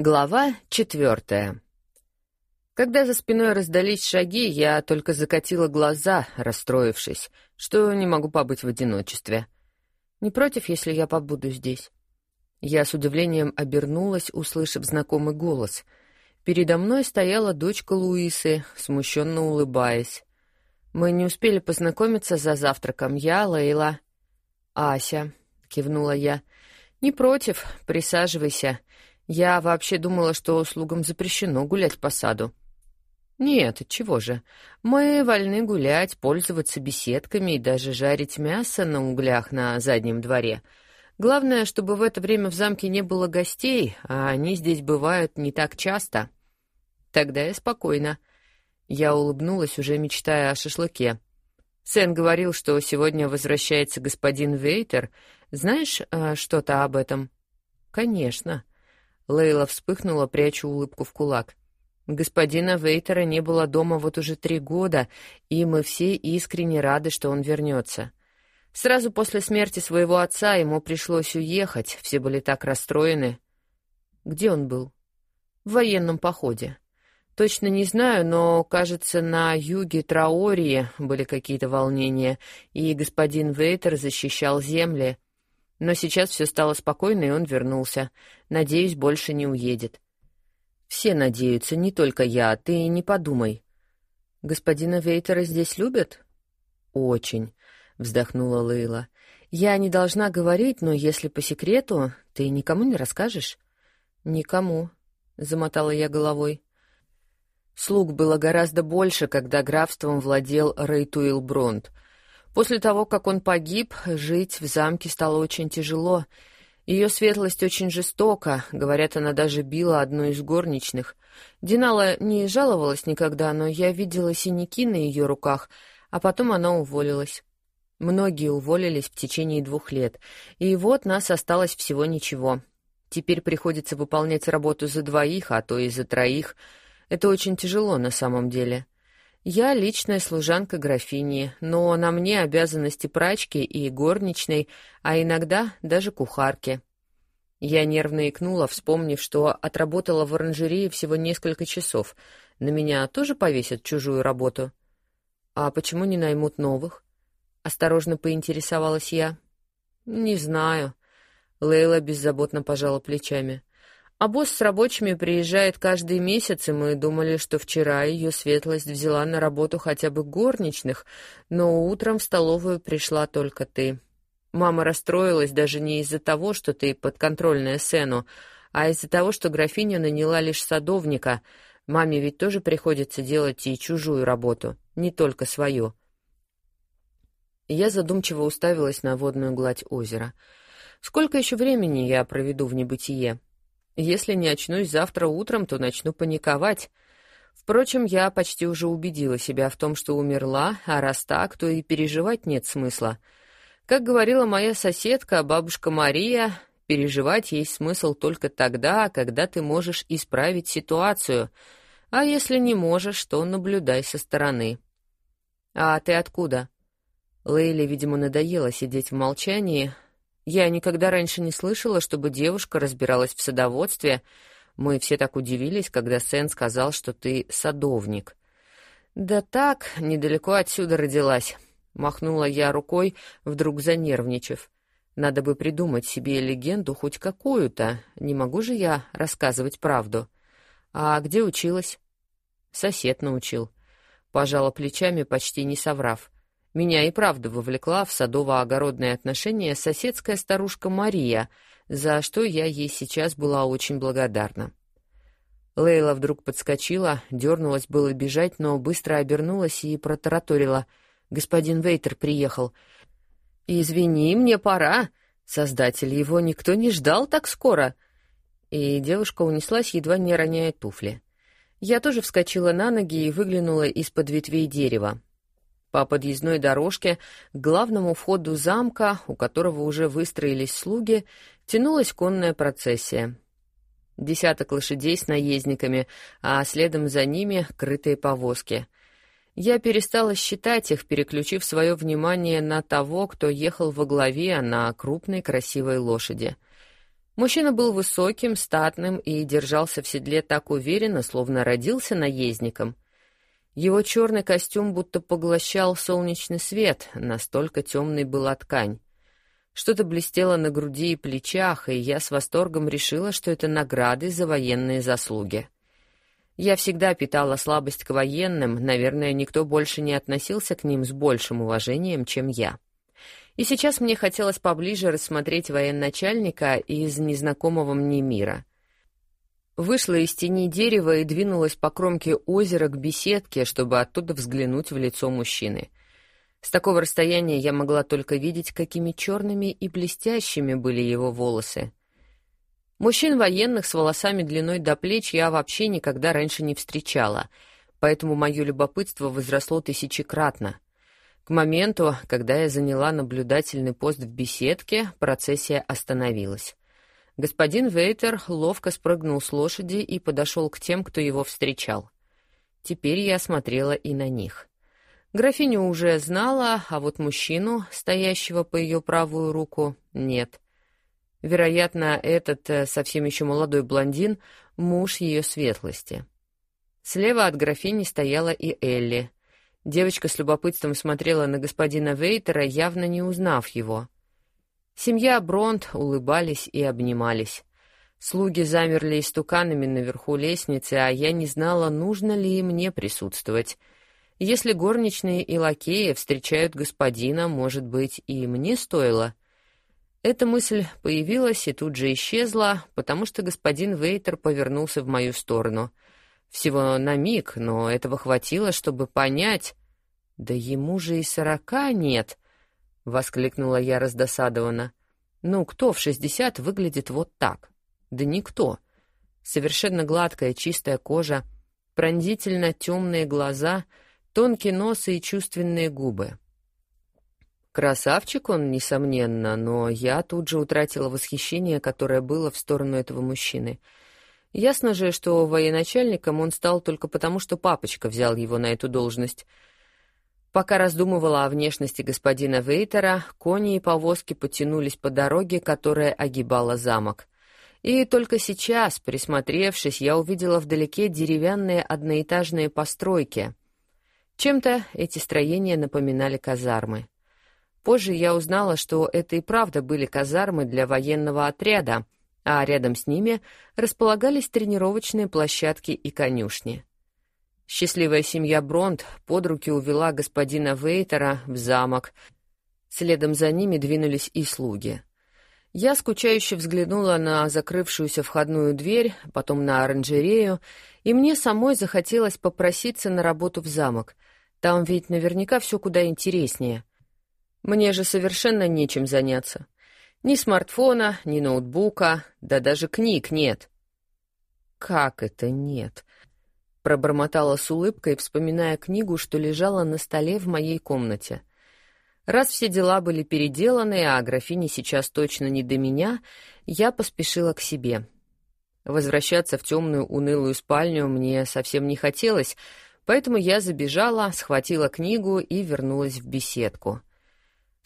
Глава четвертая. Когда за спиной раздались шаги, я только закатила глаза, расстроившись, что не могу побыть в одиночестве. Не против, если я побуду здесь? Я с удивлением обернулась, услышав знакомый голос. Передо мной стояла дочка Луисы, смущенно улыбаясь. Мы не успели познакомиться за завтраком. Я, Лейла. «Ася», — кивнула я. «Не против, присаживайся». Я вообще думала, что слугам запрещено гулять по саду. Нет, чего же. Мы вольны гулять, пользоваться беседками и даже жарить мясо на углях на заднем дворе. Главное, чтобы в это время в замке не было гостей, а они здесь бывают не так часто. Тогда я спокойно. Я улыбнулась, уже мечтая о шашлыке. Сэн говорил, что сегодня возвращается господин Вейтер. Знаешь а, что-то об этом? Конечно. Лейла вспыхнула, пряча улыбку в кулак. Господина Вейтера не было дома вот уже три года, и мы все искренне рады, что он вернется. Сразу после смерти своего отца ему пришлось уехать, все были так расстроены. Где он был? В военном походе. Точно не знаю, но, кажется, на юге Траории были какие-то волнения, и господин Вейтер защищал земли. Но сейчас все стало спокойно, и он вернулся. Надеюсь, больше не уедет. Все надеются, не только я, ты не подумай. Господина Вейтера здесь любят? Очень, вздохнула Лейла. Я не должна говорить, но если по секрету, ты никому не расскажешь? Никому, замотала я головой. Слуг было гораздо больше, когда графством владел Рейтуил Бронт — После того, как он погиб, жить в замке стало очень тяжело. Ее светлость очень жестока, говорят, она даже била одну из горничных. Динала не жаловалась никогда, но я видела синяки на ее руках, а потом она уволилась. Многие уволились в течение двух лет, и вот нас осталось всего ничего. Теперь приходится выполнять работу за двоих, а то и за троих. Это очень тяжело на самом деле. — я личная служанка графини, но на мне обязанности прачки и горничной, а иногда даже кухарки. Я нервно икнула, вспомнив, что отработала в оранжерее всего несколько часов. На меня тоже повесят чужую работу. А почему не наймут новых? Осторожно поинтересовалась я. Не знаю. Лейла беззаботно пожала плечами. А босс с рабочими приезжает каждый месяц, и мы думали, что вчера ее светлость взяла на работу хотя бы горничных, но утром в столовую пришла только ты. Мама расстроилась даже не из-за того, что ты подконтрольная Сену, а из-за того, что графиня наняла лишь садовника. Маме ведь тоже приходится делать и чужую работу, не только свою. Я задумчиво уставилась на водную гладь озера. Сколько еще времени я проведу в небытие? Если не очнусь завтра утром, то начну паниковать. Впрочем, я почти уже убедила себя в том, что умерла, а раз так, то и переживать нет смысла. Как говорила моя соседка, бабушка Мария, переживать есть смысл только тогда, когда ты можешь исправить ситуацию, а если не можешь, то наблюдай со стороны. «А ты откуда?» Лейле, видимо, надоело сидеть в молчании, я никогда раньше не слышала, чтобы девушка разбиралась в садоводстве. Мы все так удивились, когда Сэн сказал, что ты садовник. Да так, недалеко отсюда родилась, махнула я рукой, вдруг занервничав. Надо бы придумать себе легенду хоть какую-то. Не могу же я рассказывать правду. А где училась? Сосед научил. Пожала плечами, почти не соврав. Меня и правда вовлекла в садово-огородные отношения соседская старушка Мария, за что я ей сейчас была очень благодарна. Лейла вдруг подскочила, дернулась было бежать, но быстро обернулась и протараторила. «Господин Вейтер приехал». «Извини, мне пора. Создатель его никто не ждал так скоро». И девушка унеслась, едва не роняя туфли. Я тоже вскочила на ноги и выглянула из-под ветвей дерева. По подъездной дорожке к главному входу замка, у которого уже выстроились слуги, тянулась конная процессия. Десяток лошадей с наездниками, а следом за ними крытые повозки. Я перестала считать их, переключив свое внимание на того, кто ехал во главе на крупной красивой лошади. Мужчина был высоким, статным и держался в седле так уверенно, словно родился наездником. Его черный костюм будто поглощал солнечный свет, настолько темной была ткань. Что-то блестело на груди и плечах, и я с восторгом решила, что это награды за военные заслуги. Я всегда питала слабость к военным, наверное, никто больше не относился к ним с большим уважением, чем я. И сейчас мне хотелось поближе рассмотреть военачальника из незнакомого мне мира. Вышла из тени дерева и двинулась по кромке озера к беседке, чтобы оттуда взглянуть в лицо мужчины. С такого расстояния я могла только видеть, какими черными и блестящими были его волосы. Мужчин военных с волосами длиной до плеч я вообще никогда раньше не встречала, поэтому мое любопытство возросло тысячекратно — к моменту, когда я заняла наблюдательный пост в беседке, процессия остановилась. Господин Вейтер ловко спрыгнул с лошади и подошел к тем, кто его встречал. Теперь я смотрела и на них. Графиню уже знала, а вот мужчину, стоящего по ее правую руку, нет. Вероятно, этот э, совсем еще молодой блондин — муж ее светлости. Слева от графини стояла и Элли — Девочка с любопытством смотрела на господина Вейтера, явно не узнав его. Семья Бронт улыбались и обнимались. Слуги замерли истуканами наверху лестницы, а я не знала, нужно ли мне присутствовать. Если горничные и лакеи встречают господина, может быть, и мне стоило. Эта мысль появилась и тут же исчезла, потому что господин Вейтер повернулся в мою сторону — всего на миг, но этого хватило, чтобы понять. «Да ему же и сорока нет!» — воскликнула я раздосадованно. «Ну, кто в шестьдесят выглядит вот так? Да никто. Совершенно гладкая, чистая кожа, пронзительно темные глаза, тонкий нос и чувственные губы. Красавчик он, несомненно, но я тут же утратила восхищение, которое было в сторону этого мужчины — Ясно же, что военачальником он стал только потому, что папочка взял его на эту должность. Пока раздумывала о внешности господина Вейтера, кони и повозки потянулись по дороге, которая огибала замок. И только сейчас, присмотревшись, я увидела вдалеке деревянные одноэтажные постройки. Чем-то эти строения напоминали казармы. Позже я узнала, что это и правда были казармы для военного отряда — а рядом с ними располагались тренировочные площадки и конюшни. Счастливая семья Бронт под руки увела господина Вейтера в замок. Следом за ними двинулись и слуги. Я скучающе взглянула на закрывшуюся входную дверь, потом на оранжерею, и мне самой захотелось попроситься на работу в замок. Там ведь наверняка все куда интереснее. Мне же совершенно нечем заняться. Ни смартфона, ни ноутбука, да даже книг нет. Как это нет? Пробормотала с улыбкой, вспоминая книгу, что лежала на столе в моей комнате. Раз все дела были переделаны, а графине сейчас точно не до меня, я поспешила к себе. Возвращаться в темную унылую спальню мне совсем не хотелось, поэтому я забежала, схватила книгу и вернулась в беседку.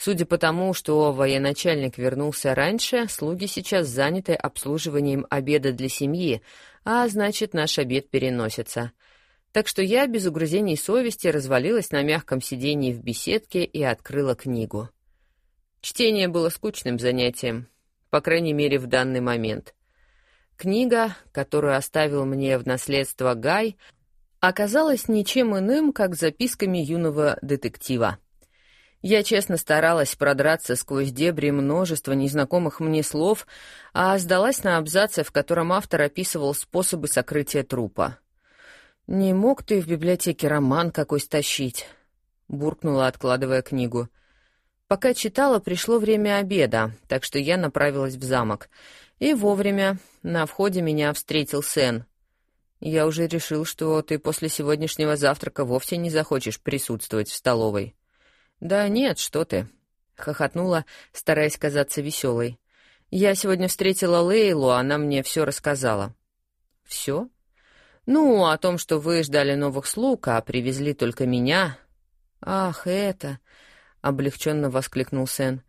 Судя по тому, что военачальник вернулся раньше, слуги сейчас заняты обслуживанием обеда для семьи, а значит, наш обед переносится. Так что я без угрызений совести развалилась на мягком сиденье в беседке и открыла книгу. Чтение было скучным занятием, по крайней мере, в данный момент. Книга, которую оставил мне в наследство Гай, оказалась ничем иным, как записками юного детектива. Я честно старалась продраться сквозь дебри множества незнакомых мне слов, а сдалась на абзаце, в котором автор описывал способы сокрытия трупа. «Не мог ты в библиотеке роман какой стащить?» — буркнула, откладывая книгу. Пока читала, пришло время обеда, так что я направилась в замок. И вовремя на входе меня встретил Сен. «Я уже решил, что ты после сегодняшнего завтрака вовсе не захочешь присутствовать в столовой». «Да нет, что ты», — хохотнула, стараясь казаться веселой. «Я сегодня встретила Лейлу, она мне все рассказала». «Все?» «Ну, о том, что вы ждали новых слуг, а привезли только меня». «Ах, это...» — облегченно воскликнул Сен.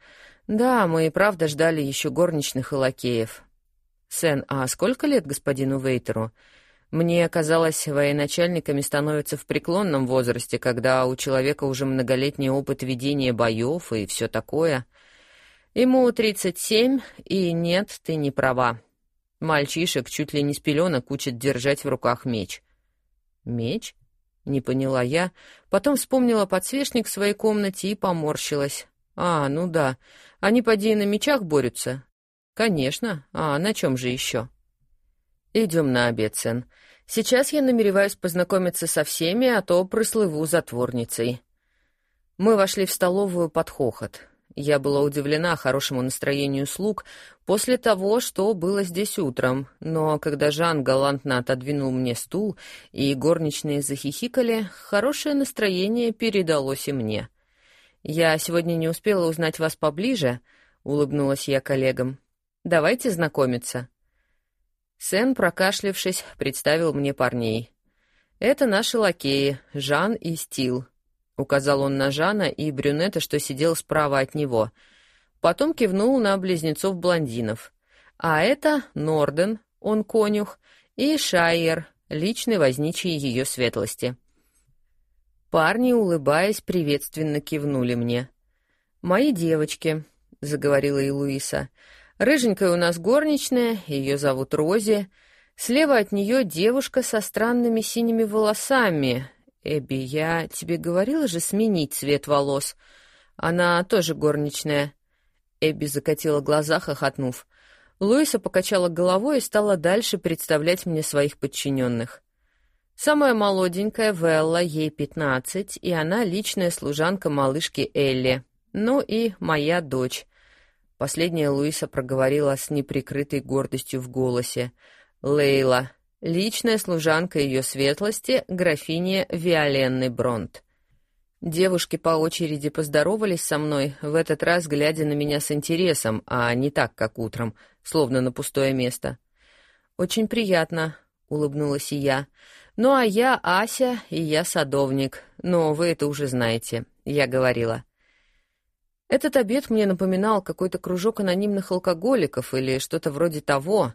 «Да, мы и правда ждали еще горничных и лакеев». «Сен, а сколько лет господину Вейтеру?» Мне казалось, военачальниками становятся в преклонном возрасте, когда у человека уже многолетний опыт ведения боев и все такое. Ему тридцать семь, и нет, ты не права. Мальчишек чуть ли не с пеленок учат держать в руках меч. Меч? Не поняла я, потом вспомнила подсвечник в своей комнате и поморщилась. А, ну да, они поди на мечах борются. Конечно, а на чем же еще? Идем на обед, Сен. Сейчас я намереваюсь познакомиться со всеми, а то прослыву затворницей. Мы вошли в столовую под хохот. Я была удивлена хорошему настроению слуг после того, что было здесь утром, но когда Жан галантно отодвинул мне стул и горничные захихикали, хорошее настроение передалось и мне. «Я сегодня не успела узнать вас поближе», — улыбнулась я коллегам. «Давайте знакомиться». Сен, прокашлявшись, представил мне парней. «Это наши лакеи, Жан и Стил», — указал он на Жана и брюнета, что сидел справа от него. Потом кивнул на близнецов-блондинов. «А это Норден, он конюх, и Шайер, личный возничий ее светлости». Парни, улыбаясь, приветственно кивнули мне. «Мои девочки», — заговорила и Луиса, — Рыженькая у нас горничная, ее зовут Рози. Слева от нее девушка со странными синими волосами. Эбби, я тебе говорила же сменить цвет волос. Она тоже горничная. Эбби закатила глаза, хохотнув. Луиса покачала головой и стала дальше представлять мне своих подчиненных. Самая молоденькая Велла, ей пятнадцать, и она личная служанка малышки Элли. Ну и моя дочь. Последняя Луиса проговорила с неприкрытой гордостью в голосе. «Лейла, личная служанка ее светлости, графиня Виоленны Бронт». Девушки по очереди поздоровались со мной, в этот раз глядя на меня с интересом, а не так, как утром, словно на пустое место. «Очень приятно», — улыбнулась и я. «Ну, а я Ася, и я садовник. Но вы это уже знаете», — я говорила. Этот обед мне напоминал какой-то кружок анонимных алкоголиков или что-то вроде того.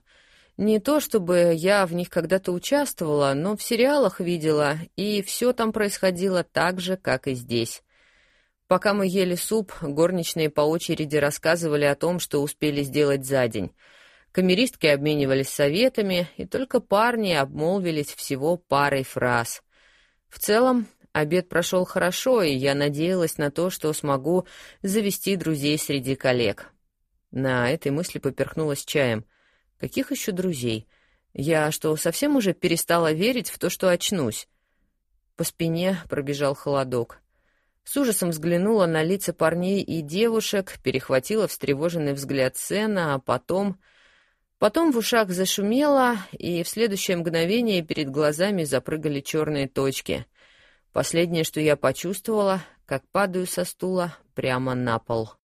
Не то чтобы я в них когда-то участвовала, но в сериалах видела, и все там происходило так же, как и здесь. Пока мы ели суп, горничные по очереди рассказывали о том, что успели сделать за день. Камеристки обменивались советами, и только парни обмолвились всего парой фраз. В целом, Обед прошел хорошо, и я надеялась на то, что смогу завести друзей среди коллег. На этой мысли поперхнулась чаем. Каких еще друзей? Я что, совсем уже перестала верить в то, что очнусь? По спине пробежал холодок. С ужасом взглянула на лица парней и девушек, перехватила встревоженный взгляд Сена, а потом... Потом в ушах зашумело, и в следующее мгновение перед глазами запрыгали черные точки — Последнее, что я почувствовала, как падаю со стула прямо на пол.